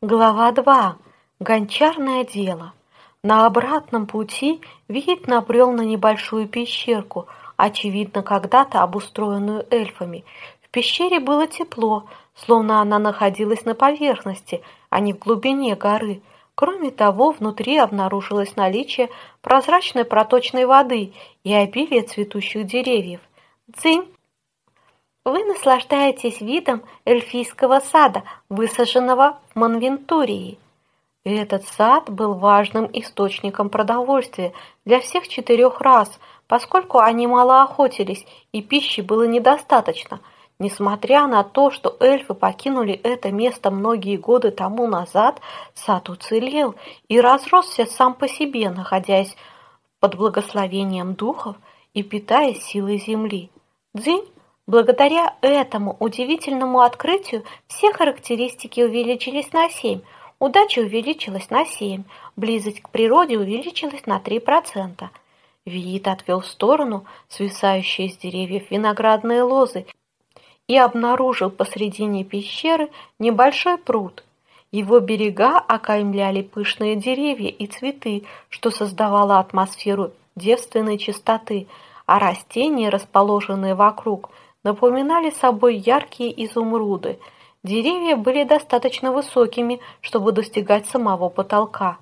Глава 2. Гончарное дело. На обратном пути Вид набрел на небольшую пещерку, очевидно, когда-то обустроенную эльфами. В пещере было тепло, словно она находилась на поверхности, а не в глубине горы. Кроме того, внутри обнаружилось наличие прозрачной проточной воды и обилие цветущих деревьев. Дзынь вы наслаждаетесь видом эльфийского сада, высаженного в Монвентурии. Этот сад был важным источником продовольствия для всех четырех рас, поскольку они мало охотились и пищи было недостаточно. Несмотря на то, что эльфы покинули это место многие годы тому назад, сад уцелел и разросся сам по себе, находясь под благословением духов и питаясь силой земли. Дзинь Благодаря этому удивительному открытию все характеристики увеличились на 7, удача увеличилась на 7, близость к природе увеличилась на 3%. Виит отвел в сторону свисающие с деревьев виноградные лозы и обнаружил посредине пещеры небольшой пруд. Его берега окаймляли пышные деревья и цветы, что создавало атмосферу девственной чистоты, а растения, расположенные вокруг – напоминали собой яркие изумруды. Деревья были достаточно высокими, чтобы достигать самого потолка.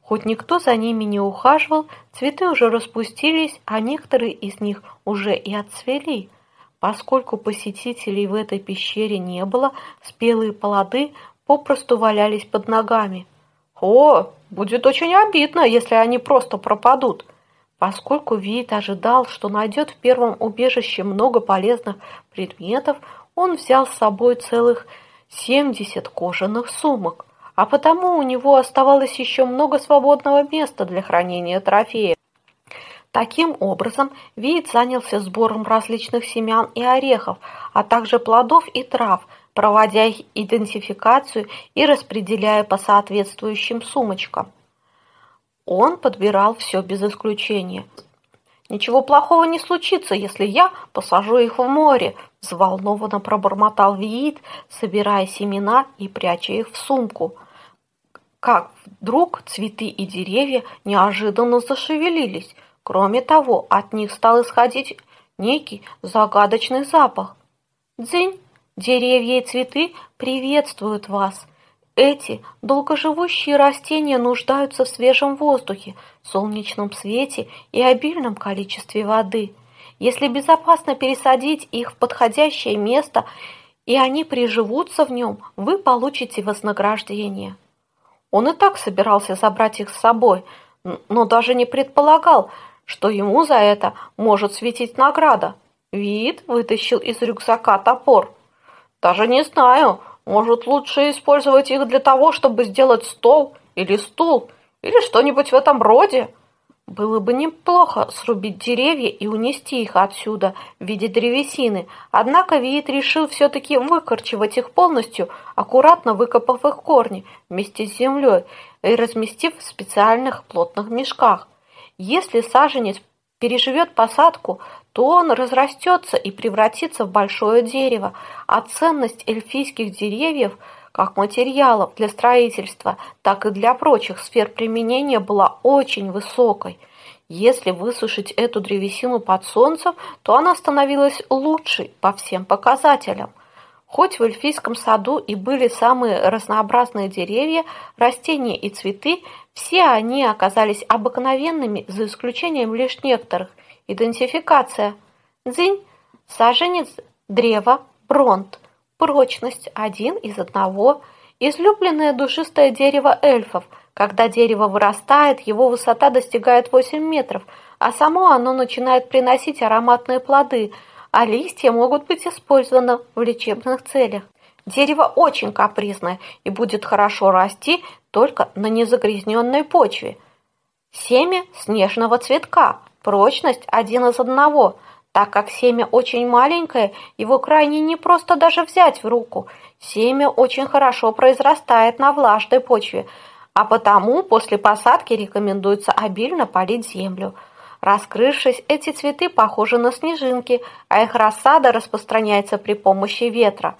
Хоть никто за ними не ухаживал, цветы уже распустились, а некоторые из них уже и отцвели. Поскольку посетителей в этой пещере не было, спелые плоды попросту валялись под ногами. «О, будет очень обидно, если они просто пропадут», Поскольку Вит ожидал, что найдет в первом убежище много полезных предметов, он взял с собой целых 70 кожаных сумок, а потому у него оставалось еще много свободного места для хранения трофеев. Таким образом, Вит занялся сбором различных семян и орехов, а также плодов и трав, проводя их идентификацию и распределяя по соответствующим сумочкам. Он подбирал все без исключения. «Ничего плохого не случится, если я посажу их в море», взволнованно пробормотал Виит, собирая семена и пряча их в сумку. Как вдруг цветы и деревья неожиданно зашевелились. Кроме того, от них стал исходить некий загадочный запах. «Дзынь, деревья и цветы приветствуют вас!» Эти долгоживущие растения нуждаются в свежем воздухе, солнечном свете и обильном количестве воды. Если безопасно пересадить их в подходящее место, и они приживутся в нем, вы получите вознаграждение. Он и так собирался забрать их с собой, но даже не предполагал, что ему за это может светить награда. Вид вытащил из рюкзака топор. Даже не знаю, может, лучше использовать их для того, чтобы сделать стол или стул, или что-нибудь в этом роде? Было бы неплохо срубить деревья и унести их отсюда в виде древесины, однако Виит решил все-таки выкорчевать их полностью, аккуратно выкопав их корни вместе с землей и разместив в специальных плотных мешках. Если саженец переживет посадку, то он разрастется и превратится в большое дерево, а ценность эльфийских деревьев как материалов для строительства, так и для прочих сфер применения была очень высокой. Если высушить эту древесину под солнцем, то она становилась лучшей по всем показателям. Хоть в эльфийском саду и были самые разнообразные деревья, растения и цветы, все они оказались обыкновенными, за исключением лишь некоторых, Идентификация. Дзинь. Саженец древа. Бронт. Прочность один из одного. Излюбленное душистое дерево эльфов. Когда дерево вырастает, его высота достигает 8 метров, а само оно начинает приносить ароматные плоды, а листья могут быть использованы в лечебных целях. Дерево очень капризное и будет хорошо расти только на незагрязненной почве. Семя снежного цветка. Прочность один из одного. Так как семя очень маленькое, его крайне непросто даже взять в руку. Семя очень хорошо произрастает на влажной почве, а потому после посадки рекомендуется обильно полить землю. Раскрывшись, эти цветы похожи на снежинки, а их рассада распространяется при помощи ветра.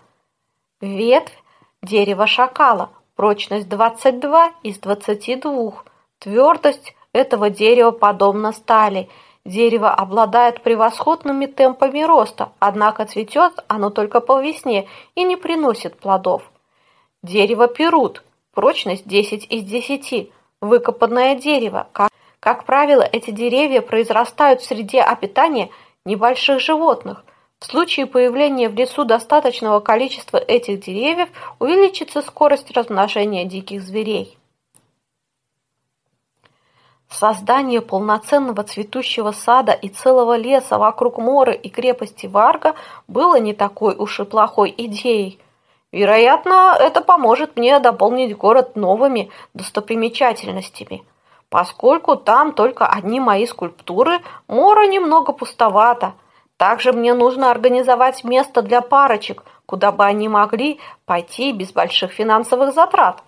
Ветвь – дерево шакала, прочность 22 из 22. Твердость этого дерева подобна стали. Дерево обладает превосходными темпами роста, однако цветет оно только по весне и не приносит плодов. Дерево перут, прочность 10 из 10. Выкопанное дерево. Как, как правило, эти деревья произрастают в среде обитания небольших животных. В случае появления в лесу достаточного количества этих деревьев увеличится скорость размножения диких зверей. Создание полноценного цветущего сада и целого леса вокруг Моры и крепости Варга было не такой уж и плохой идеей. Вероятно, это поможет мне дополнить город новыми достопримечательностями. Поскольку там только одни мои скульптуры, Мора немного пустовата, также мне нужно организовать место для парочек, куда бы они могли пойти без больших финансовых затрат.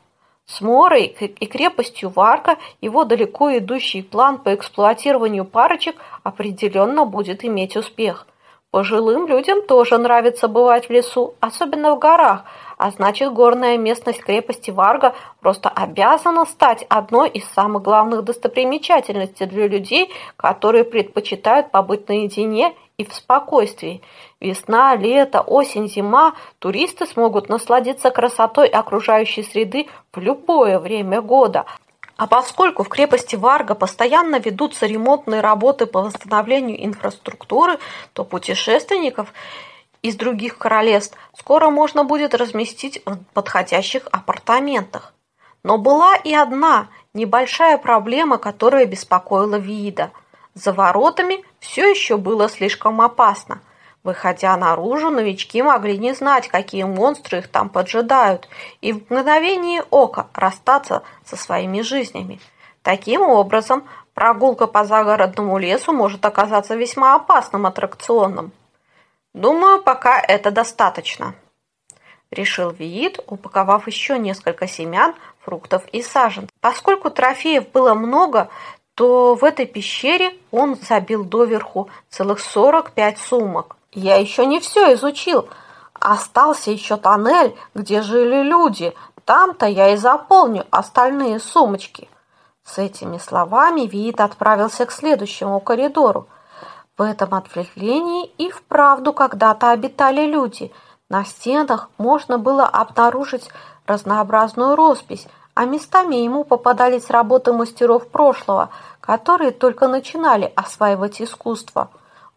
С Морой и крепостью Варка его далеко идущий план по эксплуатированию парочек определенно будет иметь успех. Пожилым людям тоже нравится бывать в лесу, особенно в горах, а значит горная местность крепости Варга просто обязана стать одной из самых главных достопримечательностей для людей, которые предпочитают побыть наедине и в спокойствии. Весна, лето, осень, зима туристы смогут насладиться красотой окружающей среды в любое время года. А поскольку в крепости Варга постоянно ведутся ремонтные работы по восстановлению инфраструктуры, то путешественников из других королевств скоро можно будет разместить в подходящих апартаментах. Но была и одна небольшая проблема, которая беспокоила Виида – за воротами все еще было слишком опасно. Выходя наружу, новички могли не знать, какие монстры их там поджидают, и в мгновение ока расстаться со своими жизнями. Таким образом, прогулка по загородному лесу может оказаться весьма опасным аттракционом. Думаю, пока это достаточно, решил Виит, упаковав еще несколько семян, фруктов и сажен. Поскольку трофеев было много, то в этой пещере он забил доверху целых 45 сумок. Я еще не все изучил. Остался еще тоннель, где жили люди. Там-то я и заполню остальные сумочки. С этими словами Виит отправился к следующему коридору. В этом ответвлении и вправду когда-то обитали люди. На стенах можно было обнаружить разнообразную роспись, а местами ему попадались работы мастеров прошлого, которые только начинали осваивать искусство.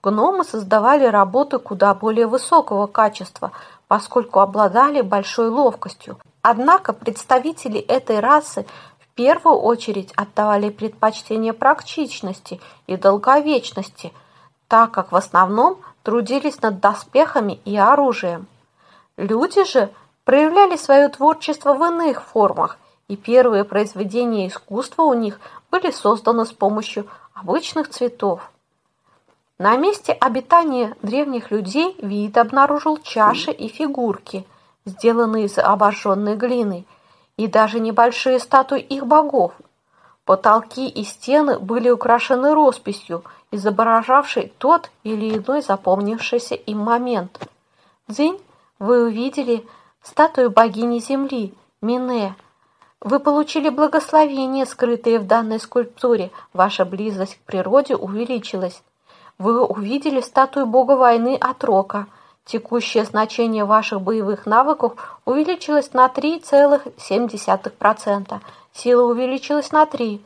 Гномы создавали работы куда более высокого качества, поскольку обладали большой ловкостью. Однако представители этой расы в первую очередь отдавали предпочтение практичности и долговечности, так как в основном трудились над доспехами и оружием. Люди же проявляли свое творчество в иных формах – и первые произведения искусства у них были созданы с помощью обычных цветов. На месте обитания древних людей вид обнаружил чаши и фигурки, сделанные из обожженной глины, и даже небольшие статуи их богов. Потолки и стены были украшены росписью, изображавшей тот или иной запомнившийся им момент. Дзинь, вы увидели статую богини Земли, Мине, вы получили благословение, скрытое в данной скульптуре. Ваша близость к природе увеличилась. Вы увидели статую бога войны Атрока. Текущее значение ваших боевых навыков увеличилось на 3,7%. Сила увеличилась на 3.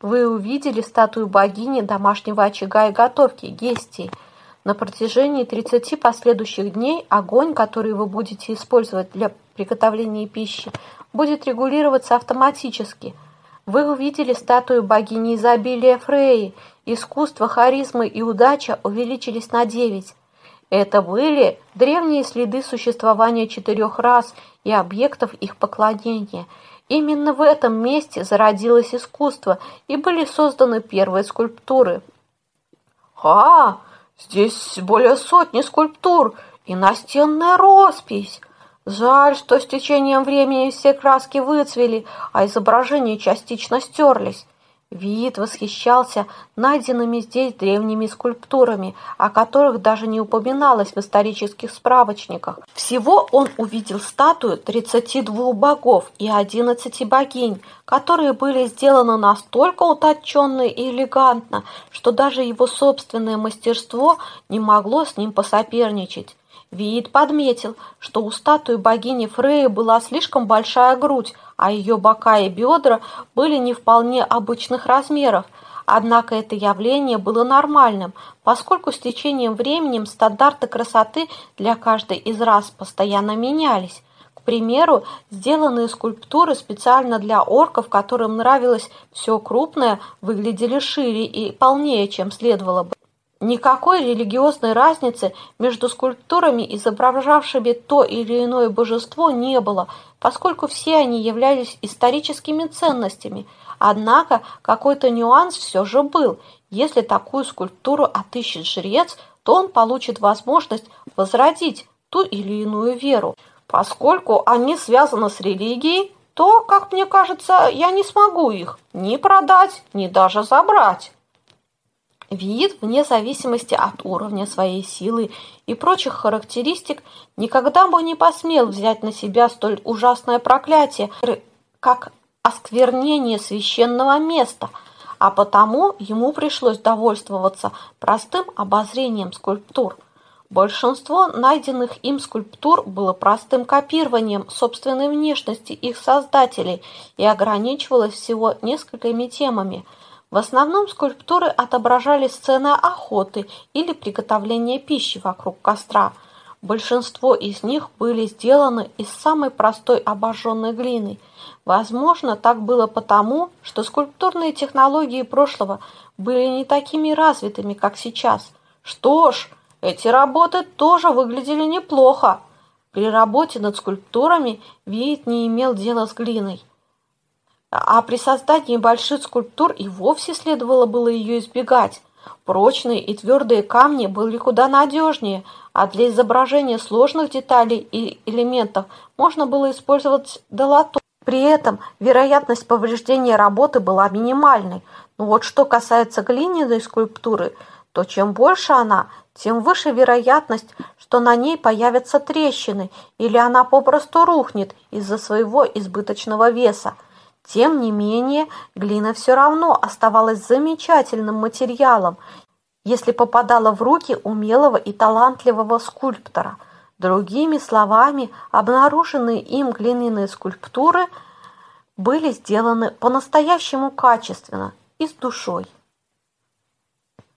Вы увидели статую богини домашнего очага и готовки Гестии. На протяжении 30 последующих дней огонь, который вы будете использовать для приготовления пищи, будет регулироваться автоматически. Вы увидели статую богини изобилия Фреи. Искусство, харизма и удача увеличились на 9. Это были древние следы существования четырех рас и объектов их поклонения. Именно в этом месте зародилось искусство и были созданы первые скульптуры. «А, здесь более сотни скульптур и настенная роспись!» Жаль, что с течением времени все краски выцвели, а изображения частично стерлись. Виит восхищался найденными здесь древними скульптурами, о которых даже не упоминалось в исторических справочниках. Всего он увидел статую 32 богов и 11 богинь, которые были сделаны настолько утонченно и элегантно, что даже его собственное мастерство не могло с ним посоперничать. Виит подметил, что у статуи богини Фреи была слишком большая грудь, а ее бока и бедра были не вполне обычных размеров. Однако это явление было нормальным, поскольку с течением времени стандарты красоты для каждой из рас постоянно менялись. К примеру, сделанные скульптуры специально для орков, которым нравилось все крупное, выглядели шире и полнее, чем следовало бы. Никакой религиозной разницы между скульптурами, изображавшими то или иное божество, не было, поскольку все они являлись историческими ценностями. Однако какой-то нюанс все же был. Если такую скульптуру отыщет жрец, то он получит возможность возродить ту или иную веру. Поскольку они связаны с религией, то, как мне кажется, я не смогу их ни продать, ни даже забрать. Виит, вне зависимости от уровня своей силы и прочих характеристик, никогда бы не посмел взять на себя столь ужасное проклятие, как осквернение священного места, а потому ему пришлось довольствоваться простым обозрением скульптур. Большинство найденных им скульптур было простым копированием собственной внешности их создателей и ограничивалось всего несколькими темами – в основном скульптуры отображали сцены охоты или приготовления пищи вокруг костра. Большинство из них были сделаны из самой простой обожженной глины. Возможно, так было потому, что скульптурные технологии прошлого были не такими развитыми, как сейчас. Что ж, эти работы тоже выглядели неплохо. При работе над скульптурами Виит не имел дела с глиной а при создании больших скульптур и вовсе следовало было ее избегать. Прочные и твердые камни были куда надежнее, а для изображения сложных деталей и элементов можно было использовать долото. При этом вероятность повреждения работы была минимальной. Но вот что касается глиняной скульптуры, то чем больше она, тем выше вероятность, что на ней появятся трещины или она попросту рухнет из-за своего избыточного веса. Тем не менее, глина все равно оставалась замечательным материалом, если попадала в руки умелого и талантливого скульптора. Другими словами, обнаруженные им глиняные скульптуры были сделаны по-настоящему качественно и с душой.